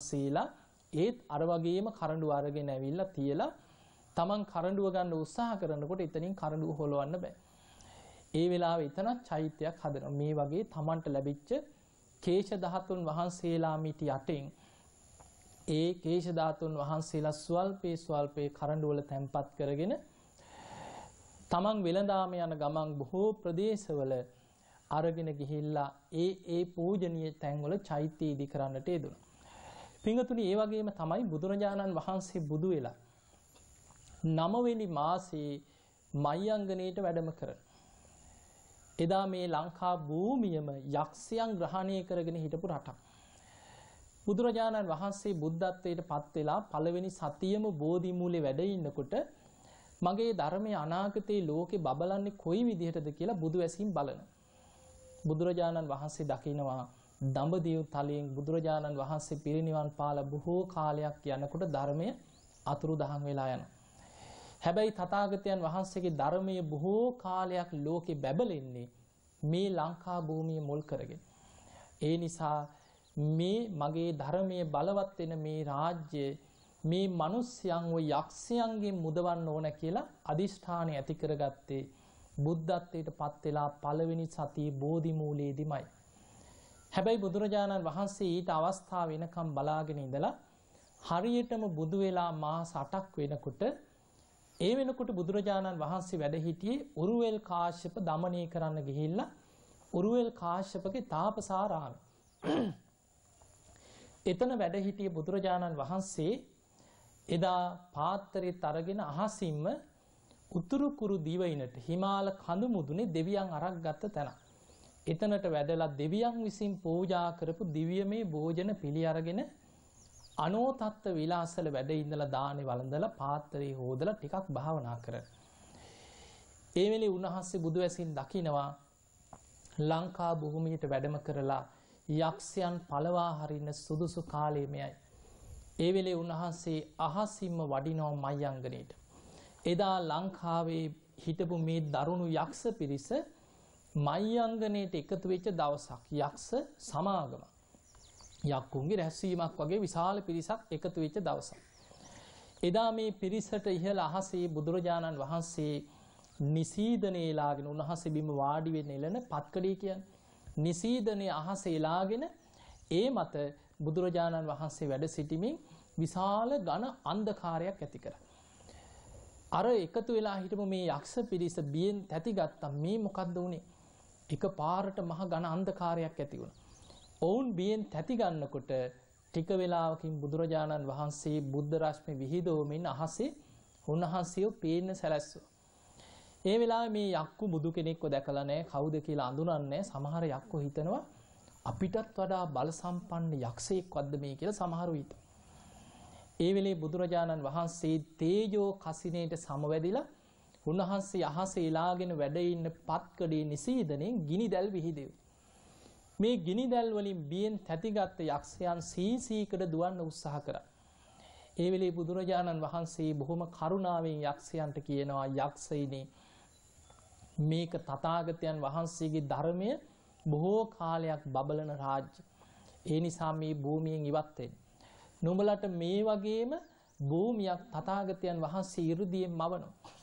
සීලා ඒත් අර වගේම කරඬුව අරගෙන ඇවිල්ලා තියලා Taman කරඬුව ගන්න උත්සාහ කරනකොට එතනින් කරඬුව හොලවන්න බෑ. ඒ වෙලාවේ එතනත් චෛත්‍යයක් හදනවා. මේ වගේ Tamanට ලැබිච්ච කේශ ධාතුන් වහන්සේලා මිටි යටින් ඒ කේශ ධාතුන් වහන්සේලා ස්වල්පේ ස්වල්පේ කරඬුවල තැන්පත් කරගෙන තමන් වෙළඳාම යන ගමන් බොහෝ ප්‍රදේශවල අරගෙන ගිහිල්ලා ඒ ඒ පූජනීය තැන්වල චෛත්‍ය ඉදි කරන්නට යෙදුණා. පිංගතුනි ඒ වගේම තමයි බුදුරජාණන් වහන්සේ බුදු වෙලා නවවෙනි මාසයේ මයංගනේට වැඩම කරන. එදා මේ ලංකා භූමියම යක්ෂයන් ග්‍රහණය කරගෙන හිටපු රටක්. බුදුරජාණන් වහන්සේ බුද්ධත්වයට පත් වෙලා පළවෙනි සතියම බෝධි මූලේ වැඩ ඉන්නකොට මගේ ධර්මයේ අනාගතේ ලෝකේ බබලන්නේ කොයි විදිහටද කියලා බුදු ඇසින් බලන. බුදුරජාණන් වහන්සේ දකිනවා දඹදිව තලයෙන් බුදුරජාණන් වහන්සේ පිරිනිවන් පාලා බොහෝ කාලයක් යනකොට ධර්මය අතුරුදහන් වෙලා යනවා. හැබැයි තථාගතයන් වහන්සේගේ ධර්මයේ බොහෝ කාලයක් ලෝකේ බැබලෙන්නේ මේ ලංකා භූමිය මුල් කරගෙන. ඒ නිසා මේ මගේ ධර්මයේ බලවත් වෙන මේ රාජ්‍ය මේ මිනිස්යන් ඔය යක්ෂයන්ගෙන් මුදවන්න ඕන කියලා අදිෂ්ඨානය ඇති කරගත්තේ බුද්ධත්වයට පත් වෙලා පළවෙනි සතියේ බෝධි මූලයේදීමයි. හැබැයි බුදුරජාණන් වහන්සේ ඊට අවස්ථාව වෙනකම් බලාගෙන ඉඳලා හරියටම බුදු වෙලා මාස 8ක් වෙනකොට ඒ වෙනකොට බුදුරජාණන් වහන්සේ වැඩ හිටියේ උරුවෙල් කාශ්‍යප দমনය කරන්න ගිහිල්ලා උරුවෙල් කාශ්‍යපගේ තාපසාරාමේ එතන වැඩ හිටිය බුදුරජාණන් වහන්සේ එදා පාත්‍රෙත් අරගෙන අහසින්ම උතුරු කුරු දිවයිනට හිමාල කඳු මුදුනේ දෙවියන් අරක් ගත්ත තැනක්. එතනට වැඩලා දෙවියන් විසින් පූජා කරපු දිව්‍යමය භෝජන පිළි අරගෙන අනෝතත්ත්ව විලාසල වැඩ ඉඳලා දානේ වළඳලා පාත්‍රේ හොදලා ටිකක් භාවනා කරන. ඒ වෙලේ උන්වහන්සේ බුදු ඇසින් දකිනවා ලංකා භූමියට වැඩම කරලා යක්ෂයන් පළවා හරින්න සුදුසු කාලය මෙයයි. ඒ වෙලේ උන්වහන්සේ අහසින්ම වඩිනවා මයංගනේට. එදා ලංකාවේ හිටපු මේ දරුණු යක්ෂ පිරිස මයංගනේට එකතු වෙච්ච දවසක් යක්ෂ සමාගම. යක්කුන්ගේ රැස්වීමක් වගේ විශාල පිරිසක් එකතු වෙච්ච දවසක්. එදා මේ පිරිසට ඉහළ අහසේ බුදුරජාණන් වහන්සේ නිසීදනේ ලාගෙන උන්වහන්සේ බිම වාඩි වෙන්න එළන පත්කඩේ කියන්නේ. නිසීදනේ අහසේ ලාගෙන ඒ මත බුදුරජාණන් වහන්සේ වැඩ සිටිමින් විශාල ඝන අන්ධකාරයක් ඇති කරා. අර එකතු වෙලා හිටපු මේ යක්ෂ පිරිස බියෙන් තැතිගත්තා මේ මොකද්ද උනේ? එක පාරට මහ ඝන අන්ධකාරයක් ඇති වුණා. ඔවුන් බියෙන් තැති ගන්නකොට ටික වේලාවකින් බුදුරජාණන් වහන්සේ බුද්ධ රශ්මි විහිදවමින් අහසේ උන්වහන්සේව පේන්න සැලැස්සුවා. ඒ වෙලාවේ මේ යක්කු බුදු කෙනෙක්ව දැකලා නැහැ කවුද කියලා අඳුනන්නේ සමහර යක්කු හිතනවා අපිටත් වඩා බල සම්පන්න යක්ෂයෙක්වත්ද මේ කියලා සමහරු හිතනවා. ඒ වෙලේ බුදුරජාණන් වහන්සේ තේජෝ කසිනේට සමවැදිලා උන්වහන්සේ අහසේ ලාගෙන වැඩ ඉන්න පත්කඩේ නිසීදනෙන් ගිනි දැල් විහිදෙව්. මේ ගිනි දැල් වලින් බියෙන් තැතිගත් යක්ෂයන් සීසීකඩ දුවන්න උත්සාහ කරා. ඒ වෙලේ බුදුරජාණන් වහන්සේ බොහොම කරුණාවෙන් යක්ෂයන්ට කියනවා යක්ෂයිනි මේක තථාගතයන් වහන්සේගේ ධර්මය බොහෝ කාලයක් බබලන රාජ්‍ය. ඒ නිසා මේ භූමියෙන් ඉවත් වෙන්න. නුඹලට මේ වගේම භූමියක් තථාගතයන් වහන්සේ 이르දියෙන් මවනවා.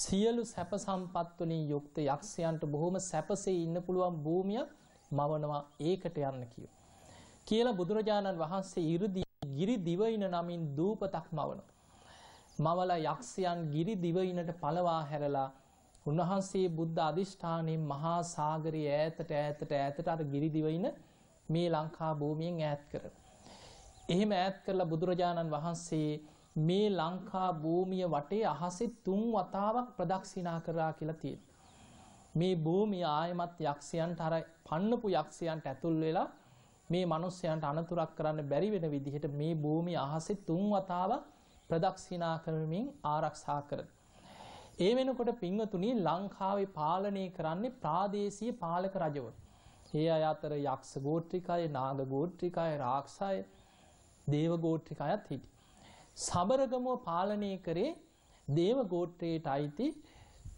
සියලු සැප සම්පත් වලින් යුක්ත යක්ෂයන්ට බොහොම සැපසේ ඉන්න පුළුවන් භූමියක් මවනවා ඒකට යන්න කියෝ. කියලා බුදුරජාණන් වහන්සේ 이르දි ගිරි දිවයින නමින් දූපතක් මවනවා. මවලා යක්ෂයන් ගිරි දිවයිනට පළවා හැරලා උන්වහන්සේ බුද්ධ අධිෂ්ඨානයෙන් මහා සාගරයේ ඈතට ඈතට ඈතට අර ගිරි දිවයින මේ ලංකා භූමියෙන් ඈත් කරනවා. එහෙම ඈත් කරලා බුදුරජාණන් වහන්සේ මේ ලංකා භූමිය වටේ අහසේ තුන් වතාවක් ප්‍රදක්ෂිනා කරා කියලා තියෙනවා. මේ භූමිය ආයමත් යක්ෂයන්ට අර පන්නපු යක්ෂයන්ට ඇතුල් වෙලා මේ මිනිස්යන්ට අනතුරක් කරන්න බැරි වෙන විදිහට මේ භූමිය අහසේ තුන් වතාවක් ප්‍රදක්ෂිනා කරමින් ආරක්ෂා කරනවා. ඒ වෙනකොට පින්වතුනි ලංකාවේ පාලනය කරන්නේ ප්‍රාදේශීය පාලක රජවරු. ඒ අය අතර යක්ෂ ගෝත්‍රිකය, නාග ගෝත්‍රිකය, රාක්ෂය, දේව ගෝත්‍රිකයත් හිටියේ. සබරගමුව පාලනය කරේ දේව ගෝත්‍රයට අයිති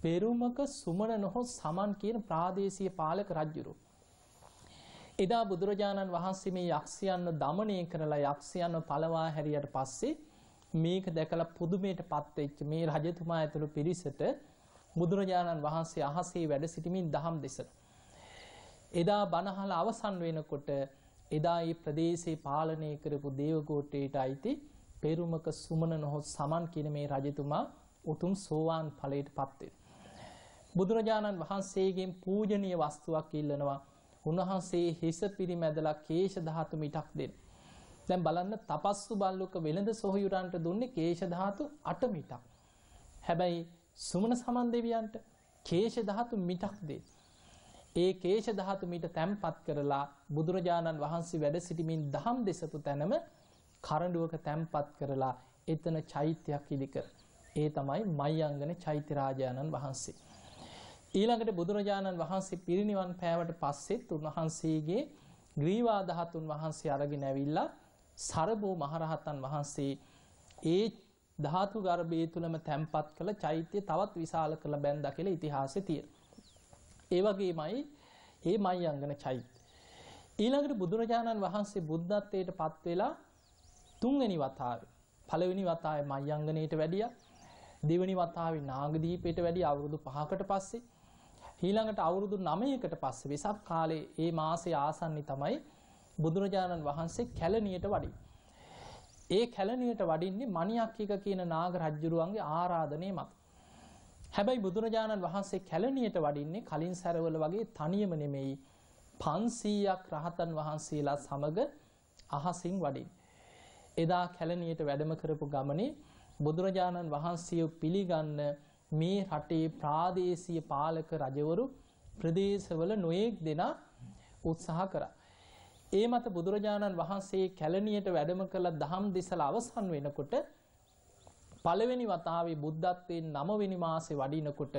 පෙරුමක සුමන නොහොත් සමන් කියන ප්‍රාදේශීය පාලක රජුරු. එදා බුදුරජාණන් වහන්සේ මේ යක්ෂයන්ව দমনය කරලා යක්ෂයන්ව පළවා හැරියට පස්සේ මේක දැකලා පුදුමයට පත්වෙච්ච මේ රජතුමා ඇතුළු පිරිසට බුදුරජාණන් වහන්සේ අහසේ වැඩ සිටමින් දහම් දෙසන. එදා බණහල අවසන් වෙනකොට එදා ඒ ප්‍රදේශේ පාලනය කරපු දේවගෝට්ටේට අයිති පෙරුමක සුමන නොහොත් සමන් කියන මේ රජතුමා උතුම් සෝවාන් ඵලයට පත් වෙනවා. බුදුරජාණන් වහන්සේගෙන් පූජනීය වස්තුවක් ඉල්ලනවා. උන්වහන්සේ හිස පිරිමැදලා කේශ ධාතු මිටක් දෙන්න. දැන් බලන්න තපස්සු බල්ලුක වෙළඳ සොහයුරන්ට දුන්නේ කේශ ධාතු 8 මිටක්. හැබැයි සුමන සමන් දෙවියන්ට කේශ ධාතු මිටක් දෙන්න. ඒ කේශ ධාතු මිට තැම්පත් කරලා බුදුරජාණන් වහන්සේ වැඩ සිටිමින් දහම් දෙසපු තැනම කරඬුවක තැම්පත් කරලා එතන චෛත්‍යයක් ඉදිකර. ඒ තමයි මයංගන චෛත්‍ය රාජානන් වහන්සේ. ඊළඟට බුදුරජාණන් වහන්සේ පිරිනිවන් පෑවට පස්සෙත් උන්වහන්සේගේ ග්‍රීවා ධාතුන් වහන්සේ අරගෙන ඇවිල්ලා සරබෝ මහරහතන් වහන්සේ ඒ ධාතු ගර්භය තුලම තැම්පත් කළ චෛත්‍ය තවත් විශාල කළ බැන්දා කියලා ඉතිහාසයේ තියෙනවා. ඒ වගේමයි මේ මයංගන චෛත්‍ය. ඊළඟට බුදුරජාණන් වහන්සේ බුද්ධත්වයට පත් වෙලා තුන්වෙනි වතාවේ පළවෙනි වතාවේ මයංගනයට වැඩියා. දෙවෙනි වතාවේ නාගදීපයට වැඩි අවුරුදු 5කට පස්සේ ඊළඟට අවුරුදු 9කට පස්සේ වෙසක් කාලේ ඒ මාසේ ආසන්නි තමයි බුදුරජාණන් වහන්සේ කැලණියට වඩින්. ඒ කැලණියට වඩින්නේ මණියක්කික කියන නාග රජුරුවන්ගේ ආරාධනය මත. හැබැයි බුදුරජාණන් වහන්සේ කැලණියට වඩින්නේ කලින් සැරවල වගේ තනියම නෙමෙයි 500ක් රහතන් වහන්සේලා සමග අහසින් වඩින්. එදා කැලණියට වැඩම කරපු ගමනේ බුදුරජාණන් වහන්සේ පිළිගන්න මේ රටේ ප්‍රාදේශීය පාලක රජවරු ප්‍රදේශවල නොයෙක් දෙනා උත්සාහ කරා. ඒ මත බුදුරජාණන් වහන්සේ කැලණියට වැඩම කළ දහම් දෙසල අවසන් වෙනකොට පළවෙනි වතාවේ බුද්ධත්වයෙන් 9 වෙනි මාසේ වඩිනකොට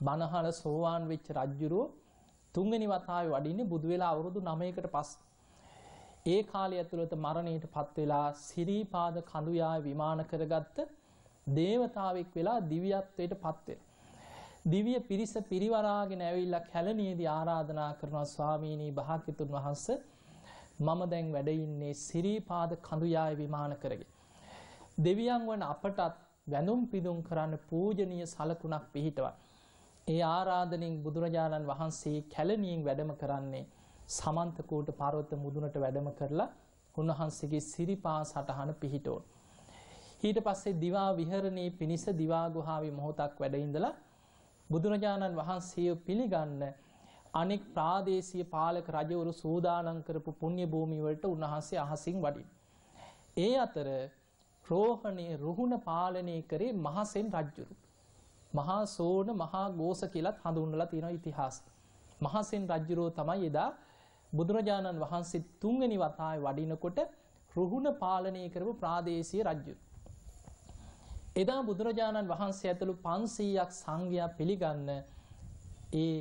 බණහල සෝවාන් වෙච්ච රජුරෝ තුන්වෙනි වතාවේ වඩින්නේ බුදු වෙලා අවුරුදු 9කට පස්සේ. ඒ කාලය ඇතුළත මරණයටපත් වෙලා සිරීපාද කඳුයාය විමාන කරගත්ත දේවතාවෙක් වෙලා දිව්‍යත්වයටපත් වෙනවා. දිව්‍ය පිරිස පිරිවරාගෙන ඇවිල්ලා කැලණියේදී ආරාධනා කරනවා ස්වාමීනි භාග්‍යතුන් වහන්සේ මම දැන් වැඩ ඉන්නේ සිරීපාද කඳුයාය විමාන කරගෙන. දෙවියන් වන අපටත් වැඳුම් පිදුම් කරන්න පූජනීය සලකුණක් පිහිටවන්න. ඒ ආරාධනෙන් බුදුරජාණන් වහන්සේ කැලණියෙන් වැඩම කරන්නේ සමන්තකෝට පර්වත මුදුනට වැඩම කරලා උන්වහන්සේගේ සිරිපා සටහන පිහිටෝන. ඊට පස්සේ දිවා විහරණයේ පිනිස දිවා ගුහාවේ මොහොතක් වැඩ ඉඳලා බුදුරජාණන් වහන්සේව පිළිගන්න අනෙක් ප්‍රාදේශීය පාලක රජවරු සූදානම් කරපු පුණ්‍ය භූමිය වලට උන්වහන්සේ අහසින් වඩින්. ඒ අතර රෝහණය රුහුණ පාලනය කරේ මහසෙන් රජ්ජුරු. මහා සෝන මහා ගෝස කියලත් හඳුන්වලා තියෙන ඉතිහාස. මහසෙන් රජ්ජුරෝ තමයි එදා බුදුරජාණන් වහන්සේ තුන්වෙනි වතාවේ වඩිනකොට රුහුණ පාලනය කරපු ප්‍රාදේශීය රජ්ජුරු. එදා බුදුරජාණන් වහන්සේ ඇතුළු 500ක් සංඝයා පිළිගන්න ඒ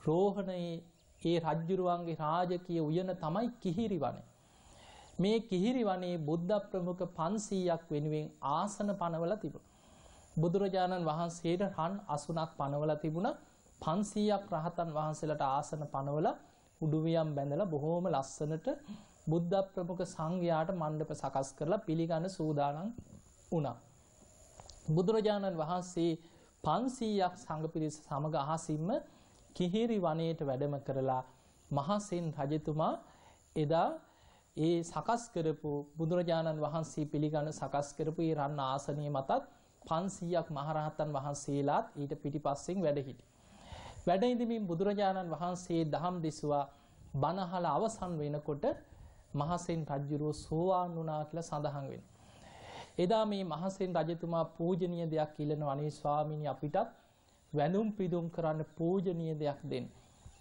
රෝහණයේ ඒ රජ්ජුරුවන්ගේ රාජකීය උයන තමයි කිහිරි වනේ. මේ කිහිරි වනේ බුද්ධ ප්‍රමුඛ 500ක් වෙනුවෙන් ආසන පනවලා තිබුණා. බුදුරජාණන් වහන්සේට රන් 80ක් පනවලා තිබුණා. 500ක් රහතන් වහන්සේලාට ආසන පනවලා උඩුවියම් බැඳලා බොහෝම ලස්සනට බුද්ධ ප්‍රමුඛ සංඝයාට මණ්ඩප සකස් කරලා පිළිගන්න සූදානම් වුණා. බුදුරජාණන් වහන්සේ 500ක් සංඝ පිරිස සමග අහසින්ම කිහිරි වනයේට වැඩම කරලා මහසෙන් රජතුමා එදා ඒ සකස් කරපු බුදුරජාණන් වහන්සේ පිළිගන්න සකස් කරපු ඒ රන් ආසනය මතත් 500ක් මහරහතන් වහන්සේලාත් ඊට පිටිපස්සෙන් වැඩ හිටි. වැඩ ඉඳමින් බුදුරජාණන් වහන්සේ දහම් දෙසුවා බණහල අවසන් වෙනකොට මහසෙන් රජුරෝ සෝවාන් වුණා කියලා සඳහන් වෙනවා. එදා මේ මහසෙන් රජතුමා පූජනීය දෙයක් ඉල්ලනවා අනේ ස්වාමීනි අපිටත් වැඳුම් පිදුම් කරන්න පූජනීය දෙයක් දෙන්න.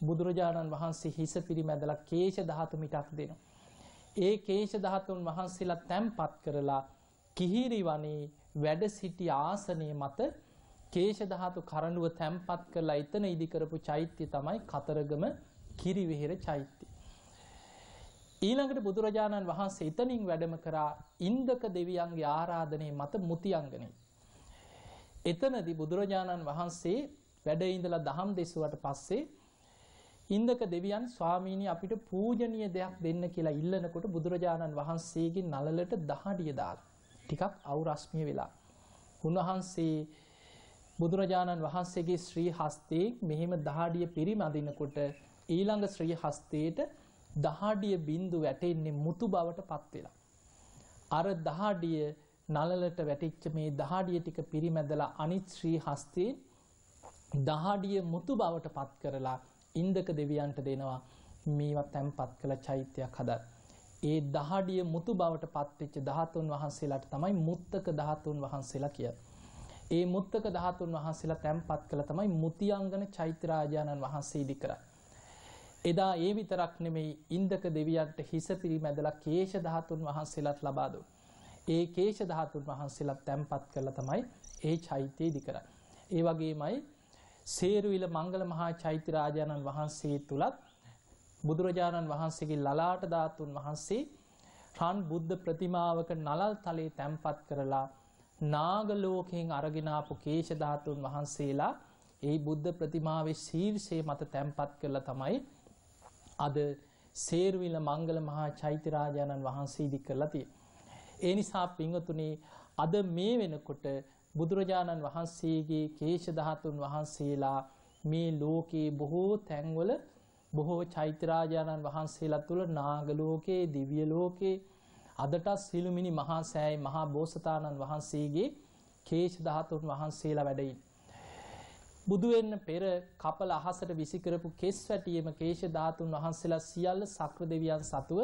බුදුරජාණන් වහන්සේ හිස පිරිමැදලා කේශ ධාතු මිටක් දෙනවා. ඒ කේශ ධාතුන් වහන්සේලා තැම්පත් කරලා කිහිරි වනේ වැඩ සිටි ආසනයේ මත කේශ ධාතු කරඬුව තැම්පත් කරලා එතන ඉදි කරපු චෛත්‍ය තමයි කතරගම කිරිවිහෙර චෛත්‍ය. ඊළඟට බුදුරජාණන් වහන්සේ එතනින් වැඩම කරා ඉන්දක දෙවියන්ගේ ආරාධනයේ මත මුතියංගනේ. එතනදී බුදුරජාණන් වහන්සේ වැඩ ඉඳලා දහම් දෙසුවට පස්සේ ඉන්දක දෙවියන් ස්වාමීනි අපිට පූජනීය දෙයක් දෙන්න කියලා ඉල්ලනකොට බුදුරජාණන් වහන්සේගේ නළලට දහඩිය දාලා ටිකක් අවුරස්මිය වෙලා උන්වහන්සේ බුදුරජාණන් වහන්සේගේ ශ්‍රී හස්තයේ මෙහෙම දහඩිය පිරිමදිනකොට ඊළඟ ශ්‍රී හස්තයට දහඩිය බින්දු වැටෙන්නේ මුතු බවට පත් වෙලා. අර දහඩිය නළලට වැටිච්ච මේ දහඩිය ටික පිරිමැදලා අනිත් ශ්‍රී හස්තේ දහඩිය මුතු බවට පත් කරලා ඉන්දක දෙවියන්ට දෙනවා මේවා තැන්පත් කළ චෛත්‍යයක් හදා. ඒ දහඩිය මුතු බවට පත්වෙච්ච ධාතුන් වහන්සේලාට තමයි මුත්තක ධාතුන් වහන්සේලා කිය. ඒ මුත්තක ධාතුන් වහන්සේලා තැන්පත් කළ තමයි මුතියංගන චෛත්‍යරාජාණන් වහන්සේ ඉදි කරා. එදා ඒ විතරක් නෙමෙයි ඉන්දක දෙවියන්ට හිස පිරිමැදලා කේශ ධාතුන් වහන්සේලාත් ලබා දුන්. ඒ කේශ ධාතුන් වහන්සේලාත් තැන්පත් කළා තමයි ඒ චෛත්‍යය ඉදි කරා. ඒ වගේමයි සේරුවිල මංගල මහා චෛත්‍ය රාජාණන් වහන්සේ තුලත් බුදුරජාණන් වහන්සේගේ ලලාට ධාතුන් වහන්සේ රන් බුද්ධ ප්‍රතිමාවක නලල් තලයේ තැන්පත් කරලා නාග ලෝකයෙන් අරගෙන ආපු කේශ ධාතුන් වහන්සේලා ඒ බුද්ධ ප්‍රතිමාවේ ශීර්ෂයේ මත තැන්පත් කරලා තමයි අද සේරුවිල මංගල මහා චෛත්‍ය රාජාණන් වහන්සේ ඉදි කරලා තියෙන්නේ. ඒ නිසා පින්වතුනි අද මේ වෙනකොට බුදුරජාණන් වහන්සේගේ කේශ ධාතුන් වහන්සේලා මේ ලෝකේ බොහෝ තැන්වල බොහෝ චෛත්‍යරාජාණන් වහන්සේලා තුළ නාග ලෝකේ දිව්‍ය ලෝකේ අදටත් සිළුමිණි මහා සෑයි මහා බෝසතාණන් වහන්සේගේ කේශ ධාතුන් වහන්සේලා වැඩ ඉන්නේ. බුදු වෙන්න පෙර කපල අහසට විසි කරපු කෙස් වැටියේම කේශ ධාතුන් වහන්සේලා සියල්ල සක්‍ර දෙවියන් සතුව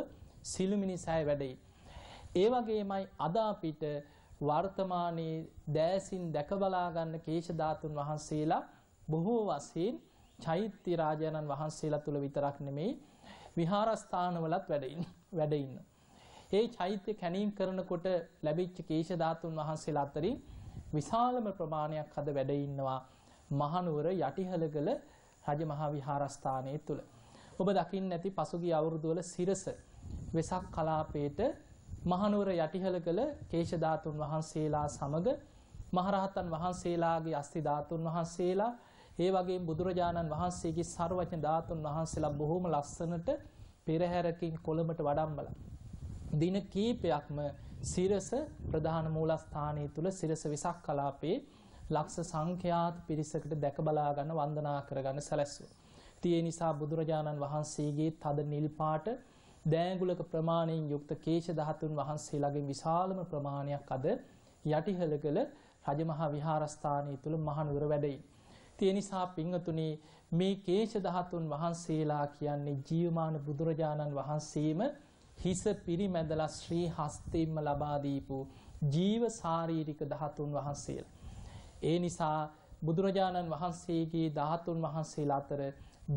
සිළුමිණි සෑය වැඩයි. ඒ වගේමයි අද අපිට වර්තමානයේ දෑසින් දැක බලා ගන්න කේශ ධාතුන් වහන්සේලා බොහෝ වශයෙන් චෛත්‍ය රාජානන් වහන්සේලා තුල විතරක් නෙමෙයි විහාරස්ථානවලත් වැඩ ඉන්න. ඒ චෛත්‍ය කැණීම් කරනකොට ලැබිච්ච කේශ ධාතුන් වහන්සේලා අතරින් විශාලම ප්‍රමාණයක් අද වැඩ ඉන්නවා මහනුවර යටිහලගල රජමහා විහාරස්ථානයේ තුල. ඔබ දකින්න ඇති පසුගිය අවුරුදුවල සිරස වෙසක් කලාපයේට මහනුවර යටිහලගල කේශ ධාතුන් වහන්සේලා සමග මහරහතන් වහන්සේලාගේ අස්ති ධාතුන් වහන්සේලා ඒ වගේම බුදුරජාණන් වහන්සේගේ සර්වඥ ධාතුන් වහන්සේලා බොහොම ලස්සනට පෙරහැරකින් කොළඹට වඩම්බලා දින කීපයක්ම සිරස ප්‍රධාන මූලස්ථානයේ තුල සිරස විසක් කලාපේ ලක්ෂ සංඛ්‍යාත පිරිසකට දැක බලා ගන්න වන්දනා කරගන්න සැලැස්සුවා. ඒ නිසා බුදුරජාණන් වහන්සේගේ තද නිල් පාට දෑඟුලක ප්‍රමාණයෙන් යුක්ත කේශ ධාතුන් වහන්සේලාගේ විශාලම ප්‍රමාණයක් අද යටිහලගල රජමහා විහාරස්ථානය තුල මහනුවර වැඩයි. ඒ නිසා පින්වතුනි මේ කේශ ධාතුන් වහන්සේලා කියන්නේ ජීවමාන බුදුරජාණන් වහන්සේම හිස පිරිමැදලා ශ්‍රී හස්තයෙන්ම ලබා දීපු ජීව ශාරීරික ධාතුන් වහන්සේලා. ඒ නිසා බුදුරජාණන් වහන්සේගේ ධාතුන් වහන්සේලා අතර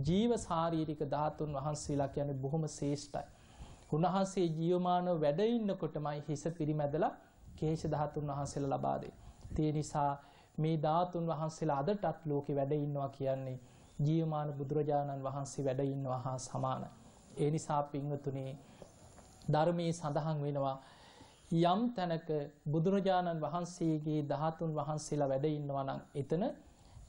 ජීව ශාරීරික ධාතුන් වහන්සේලා කියන්නේ බොහොම ශ්‍රේෂ්ඨයි. උන්වහන්සේ ජීවමානව වැඩ ඉන්නකොටමයි හිස පිරිමැදලා කේශ ධාතුන් වහන්සේලා ලබා දෙන්නේ. ඒ නිසා මේ ධාතුන් වහන්සේලා අදටත් ලෝකේ වැඩ ඉන්නවා කියන්නේ ජීවමාන බුදුරජාණන් වහන්සේ වැඩ ඉන්නවා හා සමානයි. ඒ නිසා පින්වතුනි ධර්මයේ සඳහන් වෙනවා. යම් තැනක බුදුරජාණන් වහන්සේගේ ධාතුන් වහන්සේලා වැඩ ඉන්නවා නම් එතන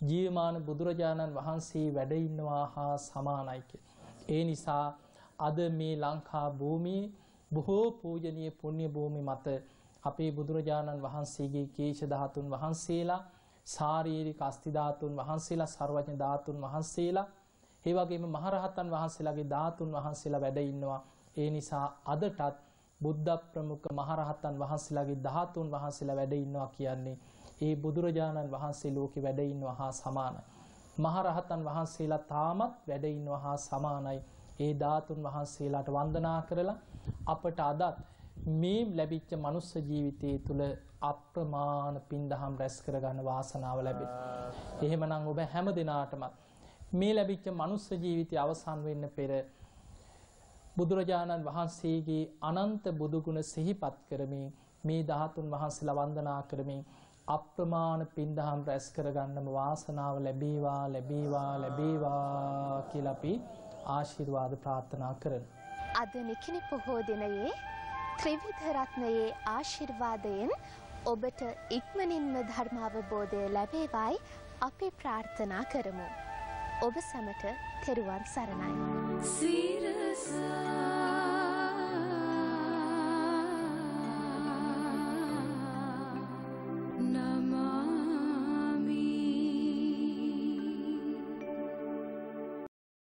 ජීවමාන බුදුරජාණන් වහන්සේ වැඩ ඉන්නවා හා සමානයි ඒ නිසා අද මේ ලංකා භූමියේ බොහෝ පූජනීය පුණ්‍ය භූමි මත අපේ බුදුරජාණන් වහන්සේගේ කේශ ධාතුන් වහන්සේලා ශාරීරික අස්ති ධාතුන් වහන්සේලා සර්වඥ ධාතුන් වහන්සේලා ඒ වගේම මහරහතන් වහන්සේලාගේ ධාතුන් වහන්සේලා වැඩ ඉන්නවා. ඒ නිසා අදටත් බුද්ධ ප්‍රමුඛ මහරහතන් වහන්සේලාගේ ධාතුන් වහන්සේලා වැඩ ඉන්නවා කියන්නේ ඒ බුදුරජාණන් වහන්සේ ලෝකේ වැඩ ඉන්නවා හා සමානයි. මහරහතන් වහන්සේලා තාමත් වැඩ ඉන්නවා හා සමානයි. ඒ ධාතුන් වහන්සේලාට වන්දනා කරලා අපට අදත් මේ ලැබිච්ච මනුස්ස ජීවිතයේ තුල අප්‍රමාණ පින්දහම් රැස් කරගන්න වාසනාව ලැබෙනවා. එහෙමනම් ඔබ හැම දිනාටම මේ ලැබිච්ච මනුස්ස ජීවිතය අවසන් වෙන්න පෙර බුදුරජාණන් වහන්සේගේ අනන්ත බුදුගුණ සිහිපත් කරමින් මේ ධාතුන් වහන්සේලා වන්දනා කරමින් අප්‍රමාණ පින්දහම් රැස් කරගන්නම වාසනාව ලැබේවා ලැබේවා ලැබේවා කියලා අපි ආශිර්වාද ප්‍රාර්ථනා කරනවා. අද නිකිණි පොහෝ දිනයේ ත්‍රිවිධ රත්නයේ ආශිර්වාදයෙන් ඔබට ඉක්මනින්ම ධර්මාවබෝධය ලැබේවායි අපි ප්‍රාර්ථනා කරමු. ඔබ සැමට තෙරුවන් සරණයි. Sweet as